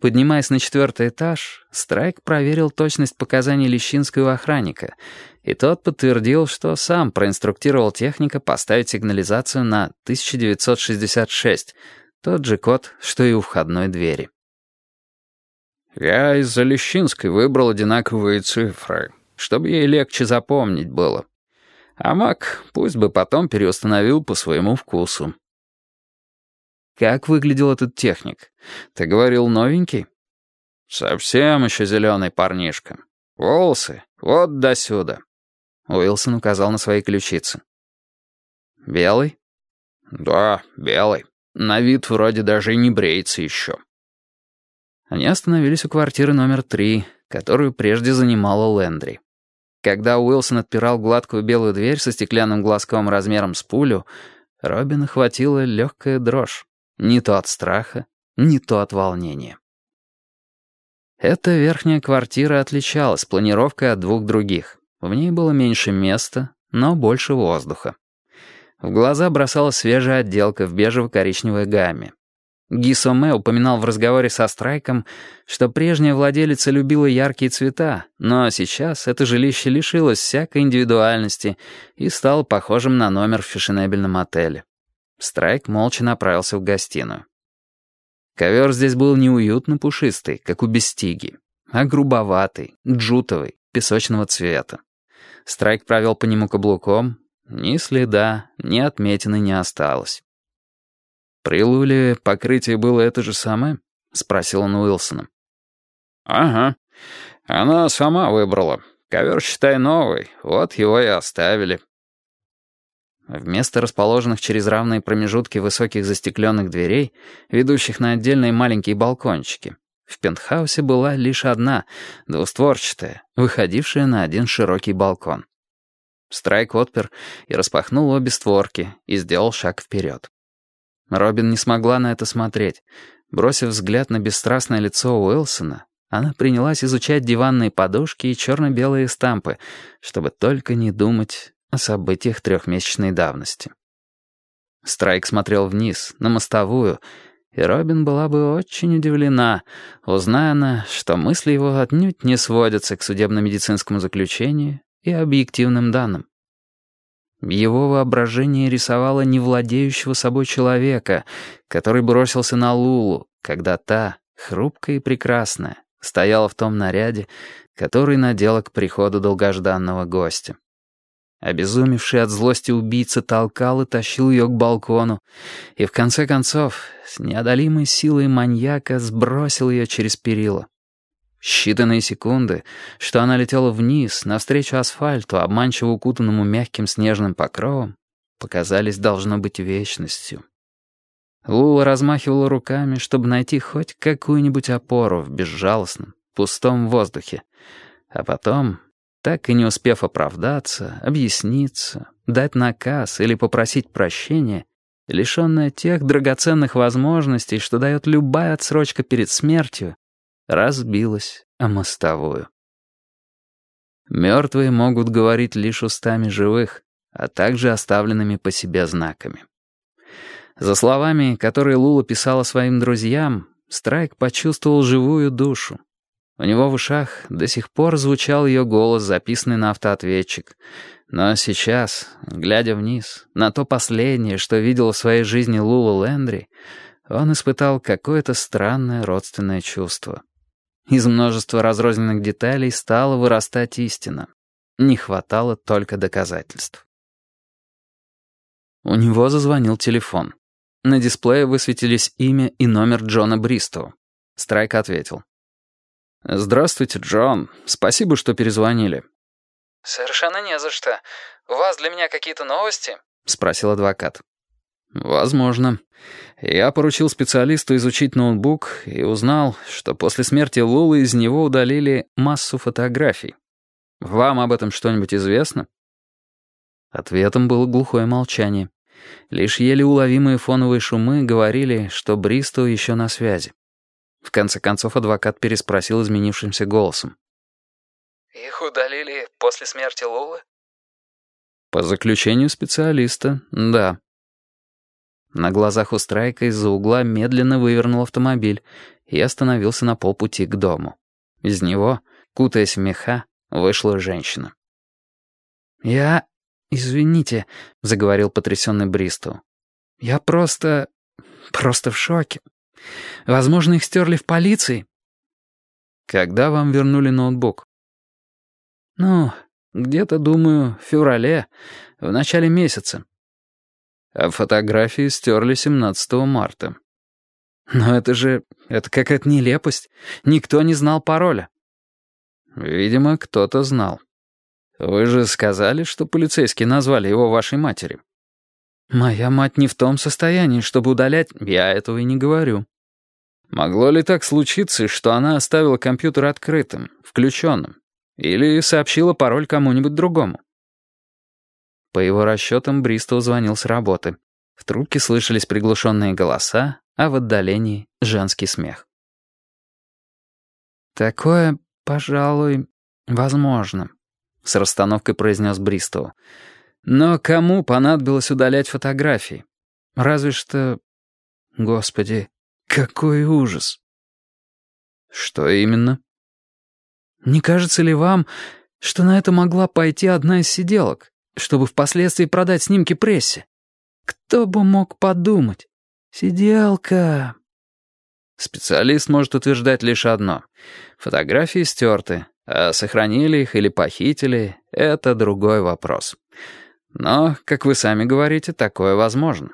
Поднимаясь на четвертый этаж, Страйк проверил точность показаний Лещинского охранника, и тот подтвердил, что сам проинструктировал техника поставить сигнализацию на 1966, тот же код, что и у входной двери. «Я из-за Лещинской выбрал одинаковые цифры, чтобы ей легче запомнить было. А Мак пусть бы потом переустановил по своему вкусу». «Как выглядел этот техник? Ты говорил, новенький?» «Совсем еще зеленый парнишка. Волосы вот до сюда». Уилсон указал на свои ключицы. «Белый?» «Да, белый. На вид вроде даже не бреется еще». Они остановились у квартиры номер три, которую прежде занимала Лэндри. Когда Уилсон отпирал гладкую белую дверь со стеклянным глазком размером с пулю, Робин охватила легкая дрожь. Не то от страха, не то от волнения. Эта верхняя квартира отличалась планировкой от двух других. В ней было меньше места, но больше воздуха. В глаза бросалась свежая отделка в бежево-коричневой гамме. Гисоме упоминал в разговоре со Страйком, что прежняя владелица любила яркие цвета, но сейчас это жилище лишилось всякой индивидуальности и стало похожим на номер в фешенебельном отеле. Страйк молча направился в гостиную. Ковер здесь был неуютно пушистый, как у Бестиги, а грубоватый, джутовый, песочного цвета. Страйк провел по нему каблуком, ни следа, ни отметины не осталось. «При Луле покрытие было это же самое?» — спросил он Уилсона. «Ага. Она сама выбрала. Ковер, считай, новый. Вот его и оставили». Вместо расположенных через равные промежутки высоких застекленных дверей, ведущих на отдельные маленькие балкончики, в пентхаусе была лишь одна, двустворчатая, выходившая на один широкий балкон. Страйк отпер и распахнул обе створки и сделал шаг вперед. Робин не смогла на это смотреть. Бросив взгляд на бесстрастное лицо Уилсона, она принялась изучать диванные подушки и черно-белые стампы, чтобы только не думать о событиях трехмесячной давности. Страйк смотрел вниз, на мостовую, и Робин была бы очень удивлена, узная она, что мысли его отнюдь не сводятся к судебно-медицинскому заключению и объективным данным. Его воображение рисовало невладеющего собой человека, который бросился на Лулу, когда та, хрупкая и прекрасная, стояла в том наряде, который надела к приходу долгожданного гостя. Обезумевший от злости убийца толкал и тащил ее к балкону, и в конце концов с неодолимой силой маньяка сбросил ее через перила. Считанные секунды, что она летела вниз, навстречу асфальту, обманчиво укутанному мягким снежным покровом, показались должно быть вечностью. Лула размахивала руками, чтобы найти хоть какую-нибудь опору в безжалостном, пустом воздухе, а потом так и не успев оправдаться, объясниться, дать наказ или попросить прощения, лишенная тех драгоценных возможностей, что дает любая отсрочка перед смертью, разбилась о мостовую. Мертвые могут говорить лишь устами живых, а также оставленными по себе знаками. За словами, которые Лула писала своим друзьям, Страйк почувствовал живую душу, у него в ушах до сих пор звучал ее голос, записанный на автоответчик. Но сейчас, глядя вниз, на то последнее, что видел в своей жизни Лула Лэндри, он испытал какое-то странное родственное чувство. Из множества разрозненных деталей стала вырастать истина. Не хватало только доказательств. У него зазвонил телефон. На дисплее высветились имя и номер Джона Бристоу. Страйк ответил. «Здравствуйте, Джон. Спасибо, что перезвонили». «Совершенно не за что. У вас для меня какие-то новости?» — спросил адвокат. «Возможно. Я поручил специалисту изучить ноутбук и узнал, что после смерти Лулы из него удалили массу фотографий. Вам об этом что-нибудь известно?» Ответом было глухое молчание. Лишь еле уловимые фоновые шумы говорили, что Бристоу еще на связи. В конце концов адвокат переспросил изменившимся голосом. «Их удалили после смерти Лулы?» «По заключению специалиста, да». На глазах у Страйка из-за угла медленно вывернул автомобиль, и остановился на полпути к дому. Из него, кутаясь в меха, вышла женщина. «Я... извините», — заговорил потрясенный Бристоу. «Я просто... просто в шоке. Возможно, их стерли в полиции». «Когда вам вернули ноутбук?» «Ну, где-то, думаю, в феврале, в начале месяца». А фотографии стерли 17 марта. «Но это же... это какая-то нелепость. Никто не знал пароля». «Видимо, кто-то знал. Вы же сказали, что полицейские назвали его вашей матери». «Моя мать не в том состоянии, чтобы удалять...» «Я этого и не говорю». «Могло ли так случиться, что она оставила компьютер открытым, включенным? Или сообщила пароль кому-нибудь другому?» По его расчетам, Бристоу звонил с работы. В трубке слышались приглушенные голоса, а в отдалении — женский смех. «Такое, пожалуй, возможно», — с расстановкой произнес Бристоу. «Но кому понадобилось удалять фотографии? Разве что... Господи, какой ужас!» «Что именно?» «Не кажется ли вам, что на это могла пойти одна из сиделок, чтобы впоследствии продать снимки прессе? Кто бы мог подумать?» «Сиделка...» Специалист может утверждать лишь одно. Фотографии стерты, а сохранили их или похитили — это другой вопрос. Но, как вы сами говорите, такое возможно.